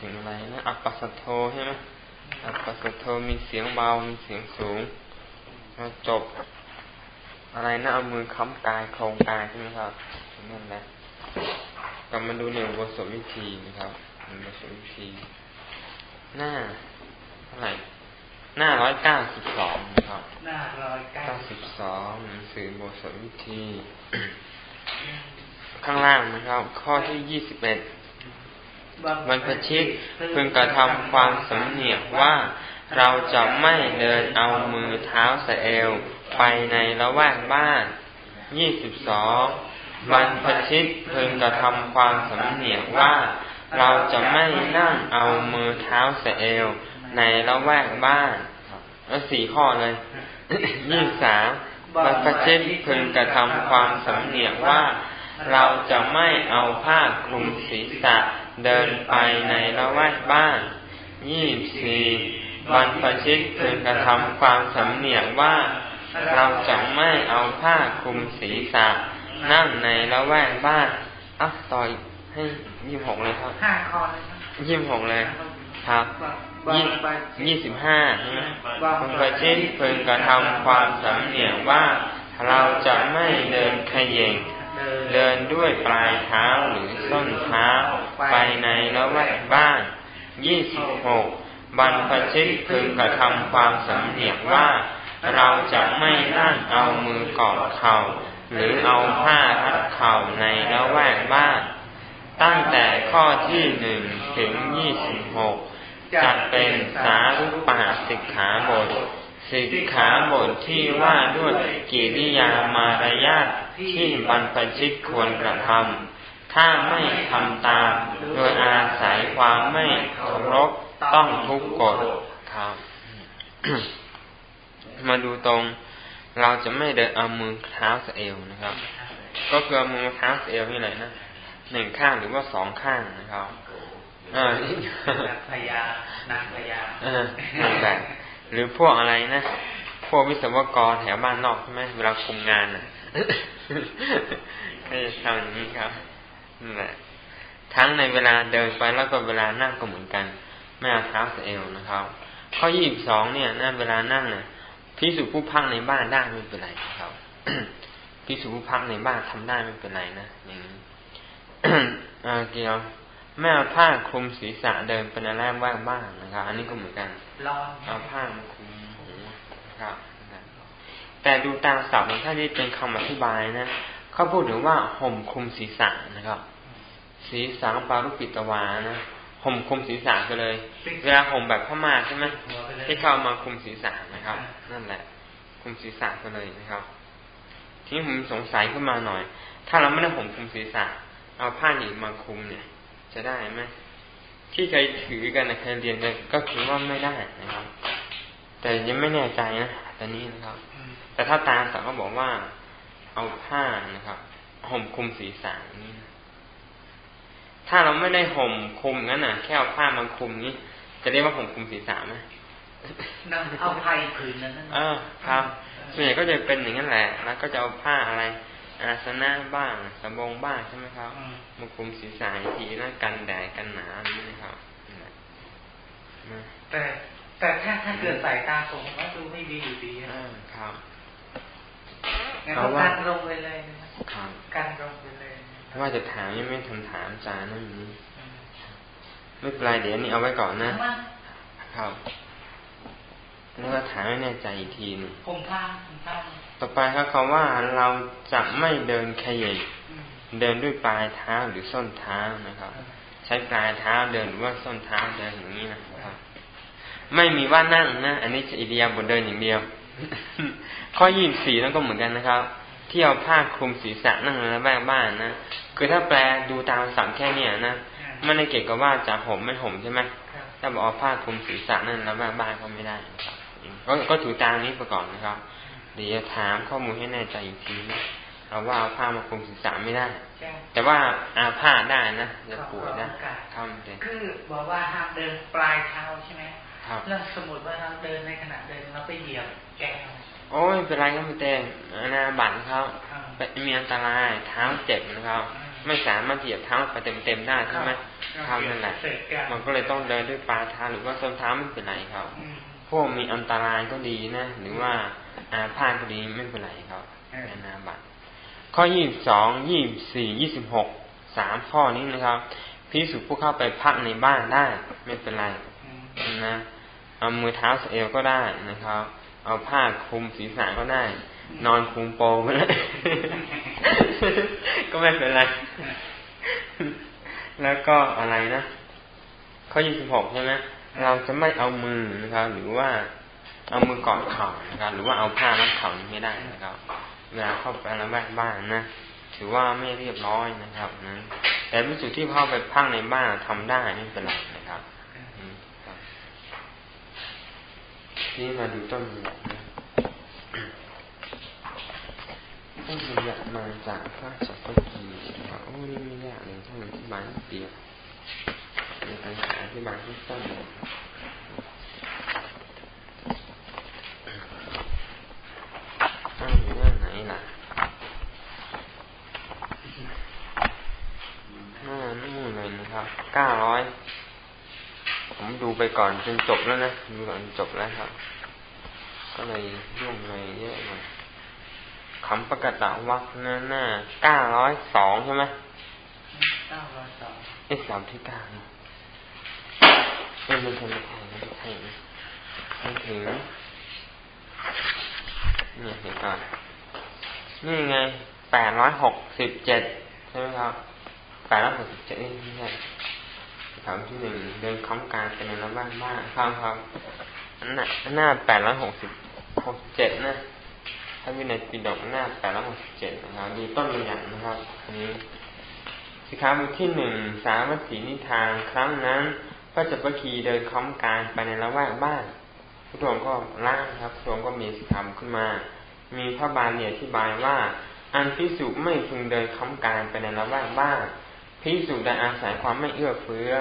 ถึงอะไรนะ อัปปัสโทใช่ไหมอัปปัสโทมีเสียงเบา มีเสียงสูงมาจบ อะไรนะเอามือค้ำกายโครงกายใช่ไหมครับนั่นแหละกลับมาดูในบทสวิธีนะครับบทสวิธี หน้าเท่าไหร่หน้าร้อยเก้าสิบสองนะครับ หน้าร้อยเก้าสิบสองหนังสือบทสวิธี ข้างล่างนะครับ ข้อที่ยี่สิบเอ็ด บรรพชิตพึงกระทำความสำเนียกว่าเราจะไม่เดินเอามือเท้าสเอลไปในละแวกบ้าน ยี่สิบสองบรรพชิตพึงกระทำความสำเนียกว่า เราจะไม่นั่งเอามือเท้าสเอลในละแวกบ้านแล้วสี่ข้อเลยยี่สามบรรพชิตพึงกระทำความสำเนียกว่า เราจะไม่เอาผ้าคลุมศีรษะ เดินไปในละแวกบ้านยี่สี่บรรพชิตพึงกระทำความสำเนียกว่า เราจะไม่เอาผ้าคลุมศีรษะ นั่งในละแวกบ้านอะต่ออีกให้ยี่หกเลยครับห้าข้อเลยยี่หกเลยครับยี่ยี่สิบห้าใช่ไหมบรรพชิตพึงกระทำความสำเนียกว่า เราจะไม่เดินขย่ง เดินด้วยปลายเท้าหรือส้นเท้า ไปในละแวกบ้านยี่สิบหกบรรพชิตพึงกระทำความสำเนียกว่า เราจะไม่นั่งเอามือกอดเข่า หรือเอาผ้ารัดเข่าในละแวกบ้าน ตั้งแต่ข้อที่หนึ่งถึงยี่สิบหกจะเป็นสารุปาสิกขาบทสิกขาบทที่ว่าด้วยกิริยามารยาท ที่บรรพชิตควรกระทำถ้าไม่ทำตามโดยอาศัยความไม่เคารพต้องทุกกฎครับมาดูตรง เราจะไม่เดินเอามือเท้าสเอวนะครับ ก็คือเอามือเท้าสเอวนี่แหละนะหนึ่งข้างหรือว่าสองข้างนะครับอ่าพยานางพยาอ่านั่นแหละหรือพวกอะไรนะ พวกวิศวกรแถวบ้านนอกใช่ไหมเวลาคุมงานอะ ก็จะทำอย่างนี้ครับนั่นแหละทั้งในเวลาเดินไปแล้วก็เวลานั่งก็เหมือนกัน ไม่เอาเท้าสเอวนะครับ ข้อยี่สิบสองเนี่ยนั่นเวลานั่งเนี่ยพิสูจผู้พักในบ้านได้ไม่เป็นไรครับพิสูจผู้พักในบ้านทำได้ไม่เป็นไรนะอย่างนี้เกี่ยวไม่เอาผ้าคลุมศีรษะเดินเป็นอะไรว่างบ้างนะครับ อันนี้ก็เหมือนกันเอาผ้ามาคลุมหูครับ แต่ดูตามศัพท์ถ้าที่เป็นคำอธิบายนะเขาพูดถึงว่าห่มคลุมศีรษะนะครับ ศีรษะปารุปิตวานะห่มคลุมศีรษะก็เลย เวลาห่มแบบพม่าใช่ไหมที่เข้ามาคลุมศีรษะนะครับ นั่นแหละคลุมศีรษะก็เลยนะครับ ทีนี้ผมสงสัยขึ้นมาหน่อย ถ้าเราไม่ได้ห่มคลุมศีรษะ เอาผ้าหนีมาคลุมเนี่ย จะได้ไหมที่เคยถือกันนะเคยเรียนกันก็คือว่าไม่ได้นะครับ แต่ยังไม่แน่ใจนะต อนนี้นะครับ แต่ถ้าตามสักก็บอกว่า เอาผ้านะครับห่มคลุมศีรษะนี่ถ้าเราไม่ได้ห่มคลุมงั้นน่ะ แค่เอาผ้ามาคลุมนี้ จะเรียกว่าห่มคลุมศีรษะไหมเอาผ้าผืนนั้นเออครับส่วนใหญ่ก็จะเป็นอย่างนั้นแหละ แล้วก็จะเอาผ้าอะไร อาสนะบ้างสบงบ้างใช่ไหมครับมาคลุมศีรษะทีนั่นกันแดดกันหนานี่นะครับแต่ แต่ถ้าถ้าเกิดสายตาสงก็ดูไม่ดีอยู่ดีครับงั้นก็การลงไปเลยนะครับการลงไปเลยว่าจะถามยังไม่ทันถามจานั่นนี้ไม่เป็นไรเดี๋ยวนี้เอาไว้ก่อนนะครับแล้วก็ถามให้แน่ใจอีกทีนึงผมพาผมพาต่อไปครับคำว่าเราจะไม่เดินขย่เดินด้วยปลายเท้าหรือส้นเท้านะครับ ใช้ปลายเท้าเดินหรือว่าส้นเท้าเดินอย่างนี้นะครับ ไม่มีว่านั่งนะอันนี้จะอิเดียบทเดินอย่างเดียว ข้อยี่สิบสี่นั่นก็เหมือนกันนะครับ ที่เอาผ้าคลุมศีรษะนั่งในบ้านบ้านนะคือถ้าแปลดูตามสัมแค่เนี้ยนะไม่ได้เกี่ยวกับว่าจะห่มไม่ห่มใช่ไหมถ้าบอกเอาผ้าคลุมศีรษะนั่นแล้วบ้านบ้านก็ไม่ได้ครับก็ก็ถือตามนี้ไปก่อนนะครับ เดี๋ยวถามข้อมูลให้แน่ใจอีกทีนะเอาว่าเอาผ้ามาคลุมศีรษะไม่ได้ แต่ว่าอาผ้าได้นะจะป่วยได้ทำเลยคือบอกว่าห้ามเดินปลายเท้าใช่ไหม ครับแล้วสมมติว่าเราเดินในขณะเดินเราไปเหยียบแก้วโอ้ยเป็นไรก็ไม่เต็มนาบัตรเขามีอันตรายเท้าเจ็บนะครับไม่สามารถเหยียบเท้าไปเต็มๆได้ใช่ไหมครับนั่นแหละมันก็เลยต้องเดินด้วยปลาเท้าหรือว่าส้นเท้าไม่เป็นไรครับพวกมีอันตรายก็ดีนะหรือว่าอาพาธก็ดีไม่เป็นไรครับอนาบัตข้อยี่สิบสองยี่บสี่ยี่สิบหกสามข้อนี้นะครับพิสูจผู้เข้าไปพักในบ้านได้ไม่เป็นไรนะ เอามือเท้าสเอวก็ได้นะครับ เอาผ้าคลุมศีรษะก็ได้ นอนคลุมโปงก็ได้ก็ไม่เป็นไร แล้วก็อะไรนะข้อยี่สิบหกใช่ไหมเราจะไม่เอามือนะครับ หรือว่าเอามือกอดเข่านะครับ หรือว่าเอาผ้ารัดเข่าไม่ได้นะครับเวลาเข้าไปแล้วแวกบ้านนะถือว่าไม่เรียบร้อยนะครับนะแต่วิสุทธิเข้าไปพักในบ้านทำได้ไม่เป็นไรนะครับ นี่มาดูต้นแบบต้นแบบมาจากพระจักรพรรดิโอ้นี่ไม่ยากเลยท่านอธิบายเดียวในการอธิบายที่ต้นตั้งอยู่หน้าไหนล่ะหน้านู่นเลยนะครับ เก้าร้อย ผมดูไป ก่อนจนจบแล้วนะดูก่อนจบแล้วครับ ก็เลยยุ่งเลยเยอะหน่อยคำประกาศวักหน้าหน้าเก้าร้อยสองใช่ไหมเก้าร้อยสองเอ๊ะสามที่เก้านี่เอ๊ะมันทำไมแพงไม่ใช่ไม่ถึงนี่เห็นก่อน นี่ไงแปดร้อยหกสิบเจ็ดใช่ไหมครับแปดร้อยหกสิบเจ็ดนี่ไม่ใช่ คำที่หนึ่งเดินค้ำการเป็นในบ้านบ้านครับครับอันน่ะหน้าแปดร้อยหกสิบหกเจ็ดนะถ้าวินัยปิฎกหน้าแปดร้อยหกสิบเจ็ดนะครับดูต้นตัวอย่างนะครับอันนี้สิขาบทที่หนึ่งสามัคคีนิทานครั้งนั้นพระจักรคีเดินค้ำการไปในละแวกบ้านพระองค์ก็ล่างครับพระองค์ก็มีสิขาขึ้นมา มีพระบาลีอธิบายว่า อันพิสุไม่พึงเดินค้ำการไปในละแวกบ้าน พิสุได้อาศัยความไม่เอื้อเฟื้อ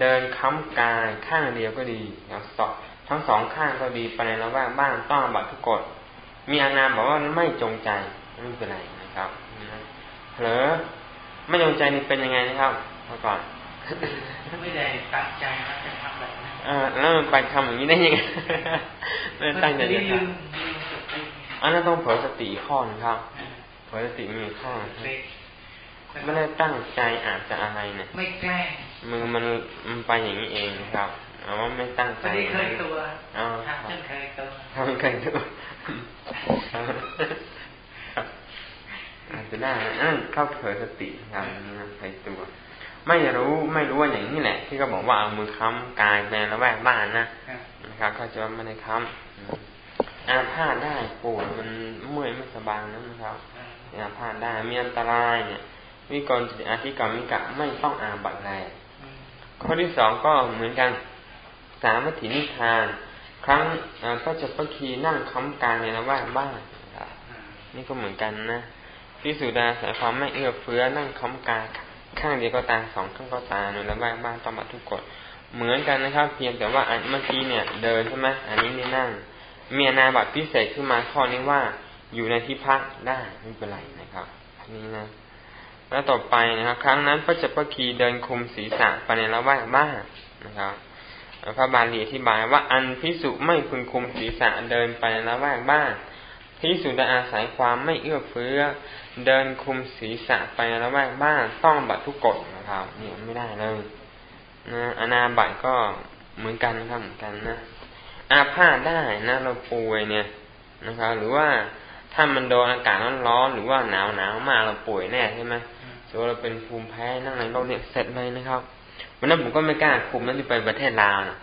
เดินค้ำกายข้างเดียวก็ดีอย่างสองทั้งสองข้างก็ดีไปในละแวกบ้านต้องบัตทุกกฎมีอานาบอกว่าไม่จงใจไม่เป็นไรนะครับเผลอไม่จงใจนี่เป็นยังไงนะครับมาก่อนไม่ได้ตั้งใจว่าจะทำแบบนั้นอ่าแล้วมันไปทำอย่างนี้ได้ยังไงไม่ตั้งใจจะทำอันนั้นต้องเผลอสติข้อนะครับเผลอสติมีข้อ ไม่ได้ตั้งใจอาจจะอะไรเนี่ย ไม่แกล้งมือมันมันไปอย่างนี้เองครับเอาว่าไม่ตั้งใจไม่เคยตัวทำจนเคยตัวทำเคยตัวอาจจะได้นั่นเข้าเผยสติทางนี้นะใส่ตัว ไม่รู้ไม่รู้ว่าอย่างนี้แหละ ที่เขาบอกว่าเอามือค้ำกายในละแวกบ้านนะนะครับเขาจะไม่ได้ค้ำอาพาธได้ปวดมันเมื่อยไม่สบายนะครับอาพาธได้มีอันตรายเนี่ย วิกรจิตอาธิกรรมิกะไม่ต้องอาบัตแรงข้อที่สองก็เหมือนกัน สามัถินิทาน ครั้งพระจักรคีนั่งค้ำกายในละแวกบ้านนี่ก็เหมือนกันนะพิสุดาสายความไม่เอื้อเฟื้อนั่งค้ำกายข้างเดียวก็ตาสองข้างก็ตาในละแวกบ้านต้องมาทุกกฎเหมือนกันนะครับ เพียงแต่ว่าอันเมื่อกี้เนี่ย เดินใช่ไหมอันนี้นี่นั่ง เมียนาบัตรพิเศษขึ้นมาข้อนี้ว่าอยู่ในที่พักได้ไม่เป็นไรนะครับอันนี้นะ แล้วต่อไปนะครับ ครั้งนั้นพระจักรคีเดินคุมศีรษะไปในละแวกบ้านนะครับพระบาลีอธิบายว่าอันพิสุไม่พึงคุมศีรษะเดินไปในละแวกบ้านพิสุได้อาศัยความไม่เอื้อเฟื้อ เดินคุมศีรษะไปในละแวกบ้านต้องบัตรทุกกฎนะครับเนี่ยไม่ได้เลยนะอนาบัตก็เหมือนกันนะครับเหมือนกันนะอาพาธได้นะเราป่วยเนี่ยนะครับ หรือว่าถ้ามันโดนอากาศร้อนหรือว่าหนาวหนาวมากเราป่วยแน่ใช่ไหม สมมติเราเป็นภูมิแพ้นั่งในโรคเนี่ยเสร็จเลยนะครับวันนั้นผมก็ไม่กล้าคุมนั่นที่ไปประเทศลาวนะ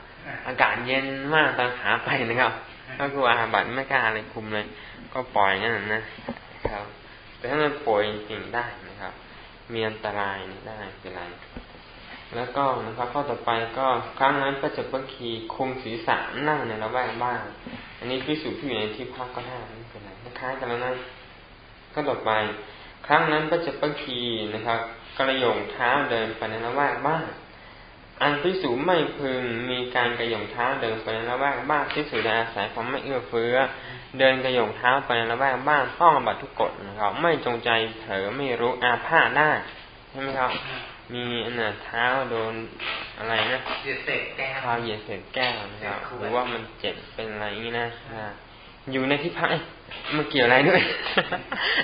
อากาศเย็นมากตอนขาไปนะครับ ก็คืออาบัตไม่กล้าอะไรคุมเลย ก็ปล่อยงั้นนะครับ แต่ถ้ามันป่วยจริงได้นะครับ มีอันตรายได้เป็นไรแล้วก็นะครับข้อต่อไปก็ครั้งนั้นก็จะพัคีคุมศีรษะนั่งในละแวกบ้านอันนี้พิสูจน์ที่อยู่ในที่พักก็ได้ไม่เป็นไรคล้ายกันแล้วนะก็ต่อไปค รั้งนั้นก็จะพัคีนะครับ กระยงเท้าเดินไปในละแวกบ้านอันพิสูจไม่พึงมีการกระยงเท้าเดินไปในละแวกบ้านพิสูจได้อาศัยความไม่เอื้อเฟื้อ เดินกระยงเท้าไปในละแวกบ้านต้องบัตรทุกกฎนะครับ ไม่จงใจเผลอไม่รู้อาพาธได้ใช่ไหมครับ มีอันน่ะเท้าโดนอะไรนะเหยียดเศษแก้วเท้าเหยียดเศษแก้วนะครับหรือว่ามันเจ็บเป็นอะไรอย่างนี้นะอยู่ในที่พัก มันเกี่ยวอะไรด้วย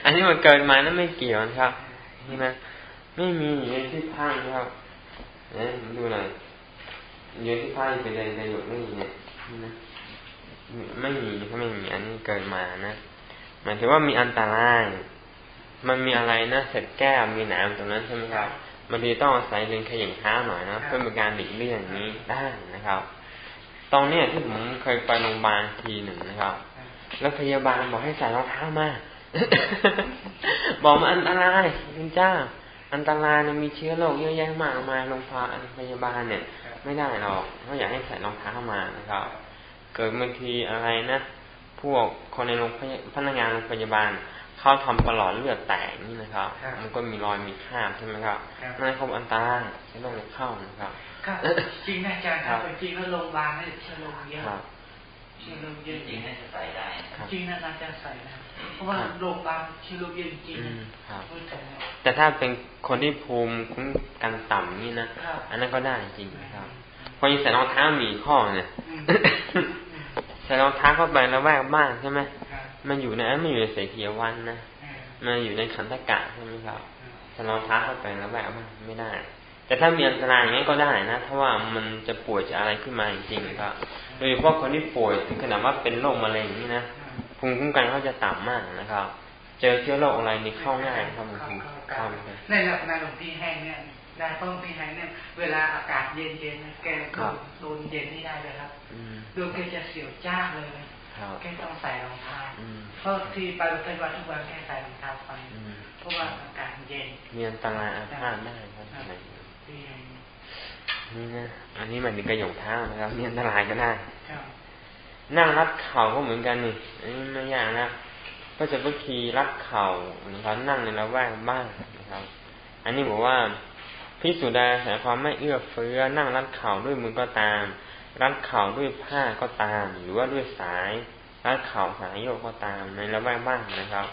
อันนี้มันเกิดมานั้นไม่เกี่ยวนะครับนี่นะไม่มีอยู่ในที่พักครับเนี่ยดูหน่อยอยู่ที่พักไปเดินไปอยู่ไม่มีเนี่ยนี่นะไม่มีถ้าไม่มีอันนี้เกิดมานะหมายถึงว่ามีอันตราย มันมีอะไรนะเศษแก้วมีหนามตรงนั้นใช่ไหมครับบางทีต้องอาศัยเดินขย่งเท้าหน่อยนะเพื่อเป็นการหลีกเลี่ยงนี้ได้นะครับตอนนี้ที่ผมเคยไปโรงพยาบาลทีหนึ่งนะครับ แล้วพยาบาลบอกให้ใส่รองเท้ามาบอกมันอันตรายคุณเจ้า อันตรายเนี่ยมีเชื้อโรคเยอะแยะมากมายโรงพยาบาลเนี่ย ไม่ได้หรอกเขาอยากให้ใส่รองเท้ามานะครับ เกิดบางทีอะไรนะพวกคนในโรงพนักงานโรงพยาบาลเขาทำปลอดเลือดแตกนี่นะครับ มันก็มีรอยมีคราบใช่ไหมครับนั่นเขาอันตรายใช้โรคเข้านะครับจริงนะอาจารย์ครับจริงแล้วโรงพยาบาลนี่เชื้อโรคเยอะเชื้อโรคเยอะจริงน่าจะใส่ได้ จริงนะอาจารย์ใส่นะเพราะว่าโรงพยาบาลเชื้อโรคเยอะจริงแต่ถ้าเป็นคนที่ภูมิคุ้มกันต่ำนี่นะอันนั้นก็ได้จริงครับพอยิ่งใส่รองเท้ามีข้อเนี่ยใส่รองเท้าเข้าไปแล้วแวกบ้านใช่ไหมมันอยู่ในมันอยู่ในเสกียวันนะมันอยู่ในขันธกะใช่ไหมครับถ้าเราท้าเข้าไปแล้วแบบมันไม่ได้ แต่ถ้ามีอันตรายอย่างนี้ก็ได้นะถ้าว่ามันจะป่วยจะอะไรขึ้นมาจริงๆครับโดยเฉพาะคนที่ป่วยถึงขนาดว่าเป็นโรคมะเร็งนี่นะ ภูมิคุ้มกันเขาจะต่ำมากนะครับ เจอเชื้อโรคอะไรนี่เข้าง่ายครับมันคือเข้าในหลักในหลวงพี่แห้งเนี่ยได้ป้องพี่แห้งเนี่ยเวลาอากาศเย็นๆแกโดนเย็นไม่ได้เลยครับดูแกจะเสียวจ้าเลยแกต้องใส่รองเท้าเพราะที่ไปโรงพยาบาลทุกวันแกใส่รองเท้าไปเพราะว่าอากาศเย็นมีอันตรายอาภาษได้ครับนี่นะอันนี้มันมีกระยงเท้านะครับมีอันตรายก็ได้ นั่งรัดเข่าก็เหมือนกันนี่อันนี้ไม่ยากนะก็จะก็ขี่รัดเข่านะครับนั่งในละแวกบ้านนะครับ อันนี้บอกว่าพิสุดาแสงความไม่เอื้อเฟื้อนั่งรัดเข่าด้วยมือก็ตาม รัดเข่าด้วยผ้าก็ตาม หรือว่าด้วยสายรัดเข่าสายโยกก็ตามในละแวกบ้านนะครับ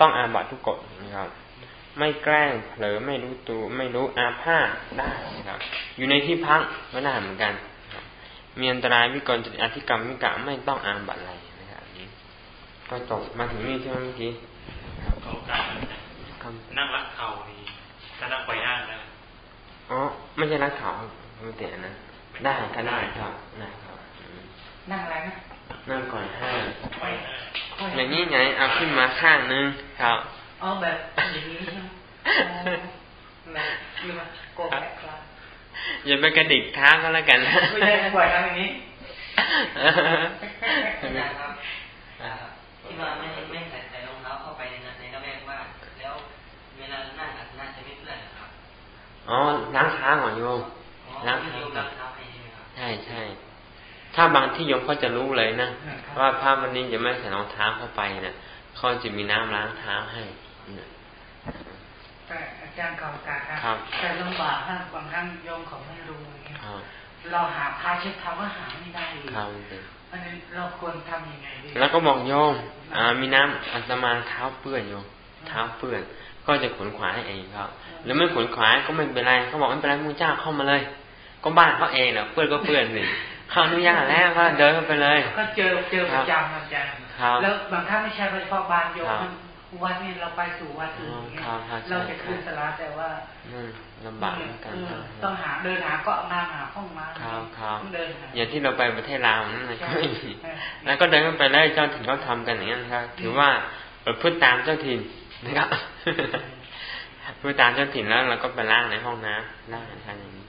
ต้องอาบัตทุกกฎนะครับ ไม่แกล้งเผลอไม่รู้ตัวไม่รู้อาภาได้นะครับ อยู่ในที่พักก็ได้เหมือนกัน มีอันตรายวิกลจติอธิกรรมวิกะไม่ต้องอาบัตอะไรนะครับนี้ก็จบมาถึงนี่ใช่ไหมเมื่อกี้เขาการนั่งรัดเข่านี่ถ้านั่งไปย่างนะอ๋อไม่ใช่รัดเข่าไม่เตะนะได้ก็ได้ครับได้ครับนั่งอะไรนะนั่งก่อนห้าอย่างนี้ไงเอาขึ้นมาข้างนึงครับอ๋อแบบอย่างนี้ใช่ไหมแบบอยู่มาโกแบครับ อย่าไปกระดิกเท้าก็แล้วกันไม่ใช่ปล่อยทำอย่างนี้ที่ว่าไม่ไม่ใส่ใส่รองเท้าเข้าไปในในระแวกบ้านแล้วเวลานั่งน่าจะไม่เพื่อนครับอ๋อล้างเท้าก่อนโยมล้างเท้าใช่ใช่ถ้าบางที่ยมเขาจะรู้เลยนะว่าภาพวันนี้จะไม่ใส่รองเท้าเข้าไปเนะี่ยเขาจะมีน้ำล้างเท้าให้แต่ อาจารย์กากาครับแต่ลำบากถ้าบางครั้งโยมเขาไม่รู้อย่างเงี้ยเราหาผ้าเช็ดเท้าก็หาไม่ได้เลยอันนี้เราควรทำยังไงดีแล้วก็บอกโยมอ่ามีน้ำอัตมาเท้าเปื้อนโยมเท้าเปื้อน ก็จะขนขวายให้เองครับหรือไม่ขนขวายก็ไม่เป็นไรเขาบอกไม่เป็นไรมูเจ้าเข้ามาเลย ก็บ้านเขาเองเนาะเพื่อนก็เพื่อนสิเขาอนุญาตแล้วก็เดินไปเลย ก็เจอเจอประจำอาจารย์แล้วบางท่านไม่ใช่เฉพาะบ้านโยม วัดนี่เราไปสู่วัดอื่นเงี้ยเราจะคืนสลาแต่ว่าลำบากกันต้องหาเดินหาก็น้ำหาห้องมาครับครับอย่างที่เราไปประเทศลาวนั่นก็ไม่มีแล้วก็เดินไปเลยเจ้าถิ่นเขาทากันอย่างนี้นะครับ ถือว่าพูดตามเจ้าถิ่นนะครับพูดตามเจ้าถิ่นแล้วเราก็ไปล้างในห้องน้ำล้างทางอย่างนี้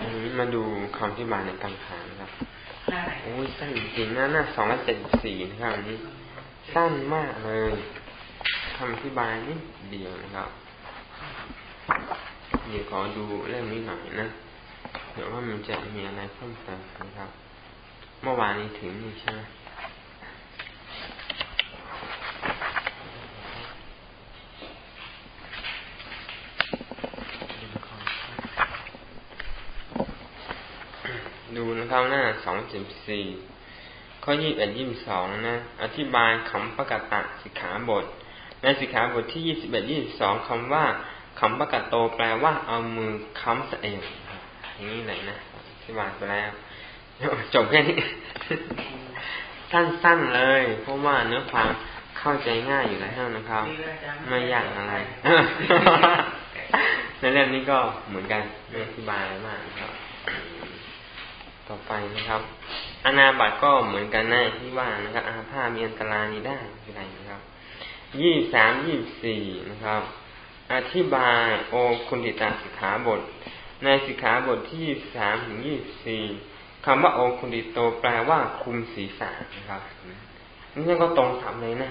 อันนี้มาดูคำที่บายในกังขานะครับ โอ้ยสั้นจริงนะหน้าสองร้อยเจ็ดสี่นะครับอันนี้ สั้นมากเลยคำอธิบายนิดเดียวนะครับเดี๋ยวขอดูเรื่องนี้หน่อยนะเดี๋ยวว่ามันจะมีอะไรเพิ่มเติมนะครับ เมื่อวานนี้ถึงนี่ใช่ไหม ดูนะครับหน้าสองสิบสี่ข้อยี่สิบเอ็ดยี่สิบสองนะ อธิบายคำประกาศสิกขาบท ในสิกขาบทที่ยี่สิบเอ็ดยี่สิบสองคำว่าคำประกาศโตแปลว่าเอามือค้ำสเอวอย่างนี้เลยนะที่บานไปแล้วจบแค่นี้สั้นๆเลย เพราะว่าเนื้อความเข้าใจง่ายอยู่แล้วนะครับ ไม่ยากอะไรในเรื่องนี้ก็เหมือนกันไม่อธิบายมากครับ ต่อไปนะครับ อนาบัตก็เหมือนกันนะที่ว่านะครับ อาภามีอันตรายนี้ได้คือะไรนะครับยี่สามยี่สี่นะครับ อธิบายโอคุณติตาสิกขาบท ในสิกขาบทที่สามถึงยี่สี่คำว่าโอคุณติโตแปลว่าคุมศีรษะนะครับนี่ก็ตรงสับเลยนะ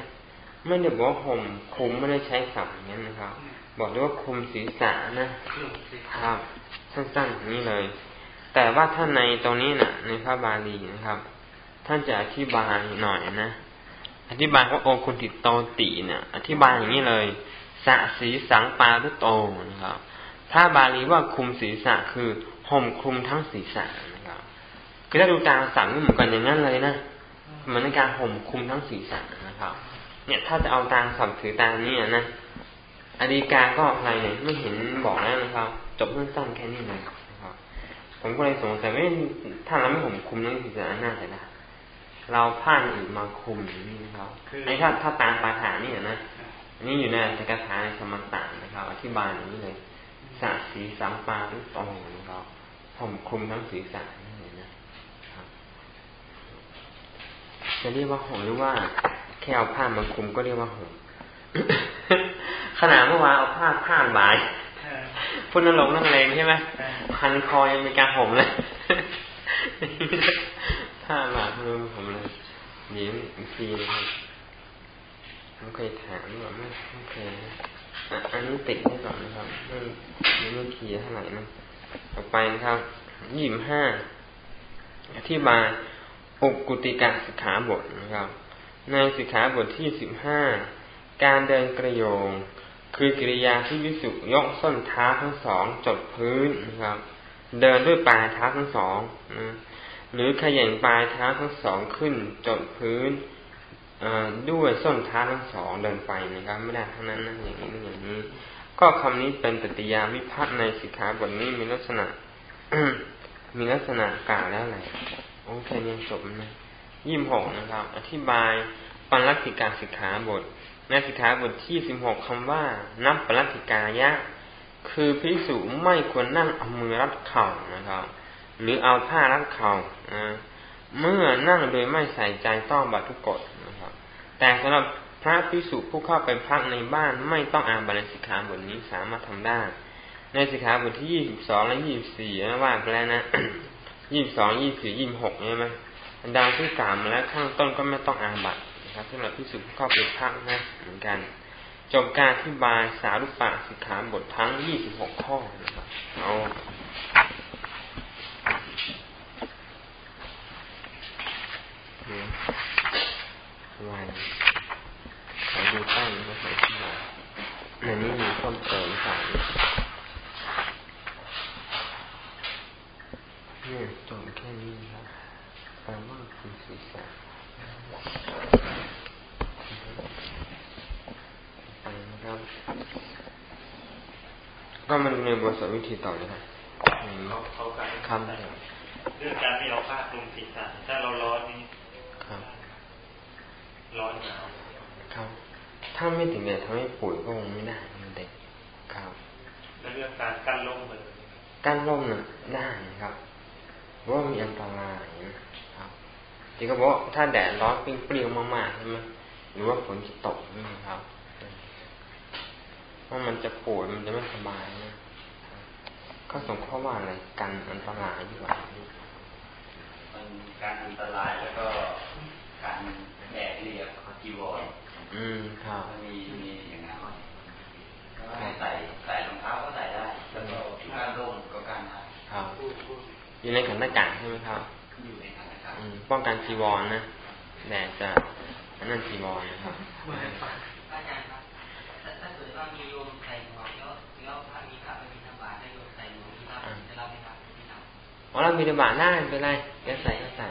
ไม่ได้บอกว่าห่มคุมไม่ได้ใช้สับอย่างนี้นะครับ บอกด้วยว่าคุมศีรษะนะครับสั้นๆอย่างนี้เลย แต่ว่าท่านในตรงนี้นะ่ะ ในพระบาลีนะครับ ท่านจะอธิบายหน่อยนะอธิบายว่าโอคุณติโตติเนี่ย อธิบายอย่างนี้เลยสะสีสังปาทุโตนะครับถ้าบาลีว่าคุมศีรษะคือห่มคลุมทั้งศีรษะนะครับคือถ้าดูตามสั่งเหมือนกันอย่างนั้นเลยนะเหมือนในการห่มคลุมทั้งศีรษะนะครับ เนี่ยถ้าจะเอาตามสับถือตามนี้นะอดีกาก็อะไรเนี่ยไม่เห็นบอกแล้วนะครับ จบสั้นๆแค่นี้เลยนะ ผมก็เลยสงสัยว่าถ้าเราไม่ห่มคลุมทั้งศีรษะน่าจะได้เราผ้าอื่นมาคุมอย่างนี้นะครับไอ้ถ้าถ้าตามปาฐานนี่นะนี่อยู่ในสกถาในสมตานนะครับ อธิบายอย่างนี้เลยสะสีสัมปาทุตองนะครับผมคลุมทั้งศีรษะนี่เลยนะครับ จะเรียกว่าห่มหรือว่าแค่เอาผ้ามาคลุมก็เรียกว่าห่มขนาดเมื่อวานเอาผ้าผ้าบาย พุ่นนลงนั่งเลงใช่ไหมพันคอยังมีการห่มเลยผ้าบาดมือผมเลยยิ้มอีกทีนะครับผมเคยถามว่าไม่ไม่เคยอันนี้ติดให้ก่อนนะครับไม่ไม่ไม่เคลียเท่าไหร่นะต่อไปนะครับยี่สิบห้าอธิบายอุกุติกาสิกขาบทนะครับ ในสิกขาบทที่สิบห้าการเดินกระโยง คือกิริยาที่วิสุยกส้นเท้าทั้งสองจดพื้นนะครับ เดินด้วยปลายเท้าทั้งสองนะหรือขย่งปลายเท้าทั้งสองขึ้นจดพื้นด้วยส้นเท้าทั้งสองเดินไปนะครับไม่ได้ทั้งนั้นนะอย่างนี้อย่างนี้ ก็คำนี้เป็นปฏิยาวิพัฒน์ในสิกขาบทนี้มีลักษณะมีลักษณะกล่าวแล้วอะไรโอเคยังจบนะยี่หกนะครับ อธิบายปัญลักษิกาสิกขาบท ในสิกขาบทที่สิบหกคำว่านับปัญลักษิกายะ คือพิสูจไม่ควรนั่งเอามือรัดเข่านะครับ หรือเอาผ้ารัดเข่าเมื่อนั่งโดยไม่ใส่ใจต้องบัตทุกกฎแต่สำหรับพระพิสุผู้เข้าไปพักในบ้านไม่ต้องอ่านบาลสิกขาบทนี้สามารถทำได้ ในสิกขาบทที่ยี่สิบสองและยี่สิบสี่นะว่าไปแล้วนะยี่สิบสองยี่สี่ยี่สิบหกใช่ไหมดังที่กล่าวมาแล้วข้างต้นก็ไม่ต้องอ่านบัตร นะครับสำหรับพิสุผู้เข้าไปพักนะเหมือนกันจบการอธิบายสารุปะสิกขาบททั้งยี่สิบหกข้อนะครับเอาวันขอดูตั้งนะครับที่มาในนี้มีข้อเติมใส่เนี่ยจบแค่นี้ครับแปลว่าคือศีรษะไปนะครับ ก็มัน ในบทสวิธีต่อเลยครับเขาการคำเรื่องการที่เราผ้าคลุมศีรษะถ้าเราร้อนนี่ร้อนหนาวครับ ถ้าไม่ถึงเนี่ยทำให้ป่วยก็คงไม่ได้มันเด็กครับแล้วเรื่องการกั้นร่มเลยกั้นร่มน่ะได้ครับเพราะว่ามีอันตรายนะครับที่เขาบอกถ้าแดดร้อนปิ้งเปรี้ยวมากๆใช่ไหมหรือว่าฝนจะตกนี่ครับว่ามันจะป่วยมันจะไม่สบายนะ ก็สงข้อว่าอะไรกันอันตรายอยู่ว่าการอันตรายแล้วก็การแดดเรียกจีวรอืมครับมีมีอย่างนั้นใส่ใส่รองเท้าก็ใส่ได้แล้วก็การร่มก็การได้ครับอยู่ในขันตะกาใช่ไหมครับอยู่ในขันตะกาป้องกันจีวรนะแดดจะนั่นจีวรนะครับอาจารย์ครับถ้าเกิดว่ามี อ๋อเรามีธบาตได้เป็นไรแกใส่ก็ใส่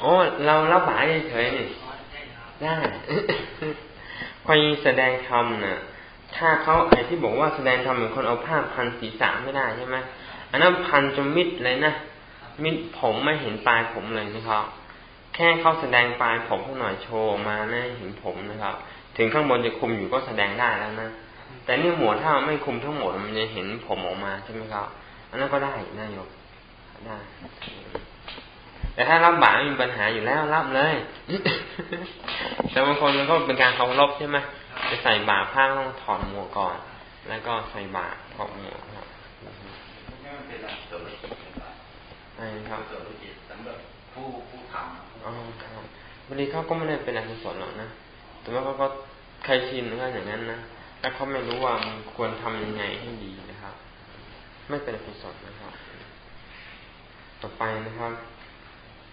โอ้เรารับบาตเฉยๆนี่ได้พอยีแสดงธรรมน่ะ ถ้าเขาไอ้ที่บอกว่าแสดงธรรมเหมือนคนเอาผ้าพันศีรษะไม่ได้ใช่ไหมอันนั้นพันจนมิดเลยนะมิดผมไม่เห็นปลายผมเลยนะครับ แค่เขาแสดงปลายผมเขาหน่อยโชว์ออกมานะเห็นผมนะครับ ถึงข้างบนจะคุมอยู่ก็แสดงได้แล้วนะ แต่นี่หมวดถ้าไม่คุมทั้งหมดมันจะเห็นผมออกมาใช่ไหมครับ อันนั้นก็ได้นายกได้ แต่ถ้ารับบาปมีปัญหาอยู่แล้วรับเลย แต่บางคนมันก็เป็นการเคารพใช่ไหมจะใส่บาตรผ้าต้องถอดหมวกก่อน แล้วก็ใส่บาตรถอดหมวกครับนี่มันเป็นหลักเสริมธุรกิจนะครับใช่ครับเสริมธุรกิจสำหรับผู้ผู้ทำอ๋อครับบางทีเขาก็ไม่ได้เป็นอกุศลหรอกนะ แต่ว่าเขาก็เคยชินก็อย่างนั้นนะ แล้วเขาไม่รู้ว่าควรทำยังไงให้ดีนะครับ ไม่เป็นอกุศลนะครับ ต่อไปนะครับ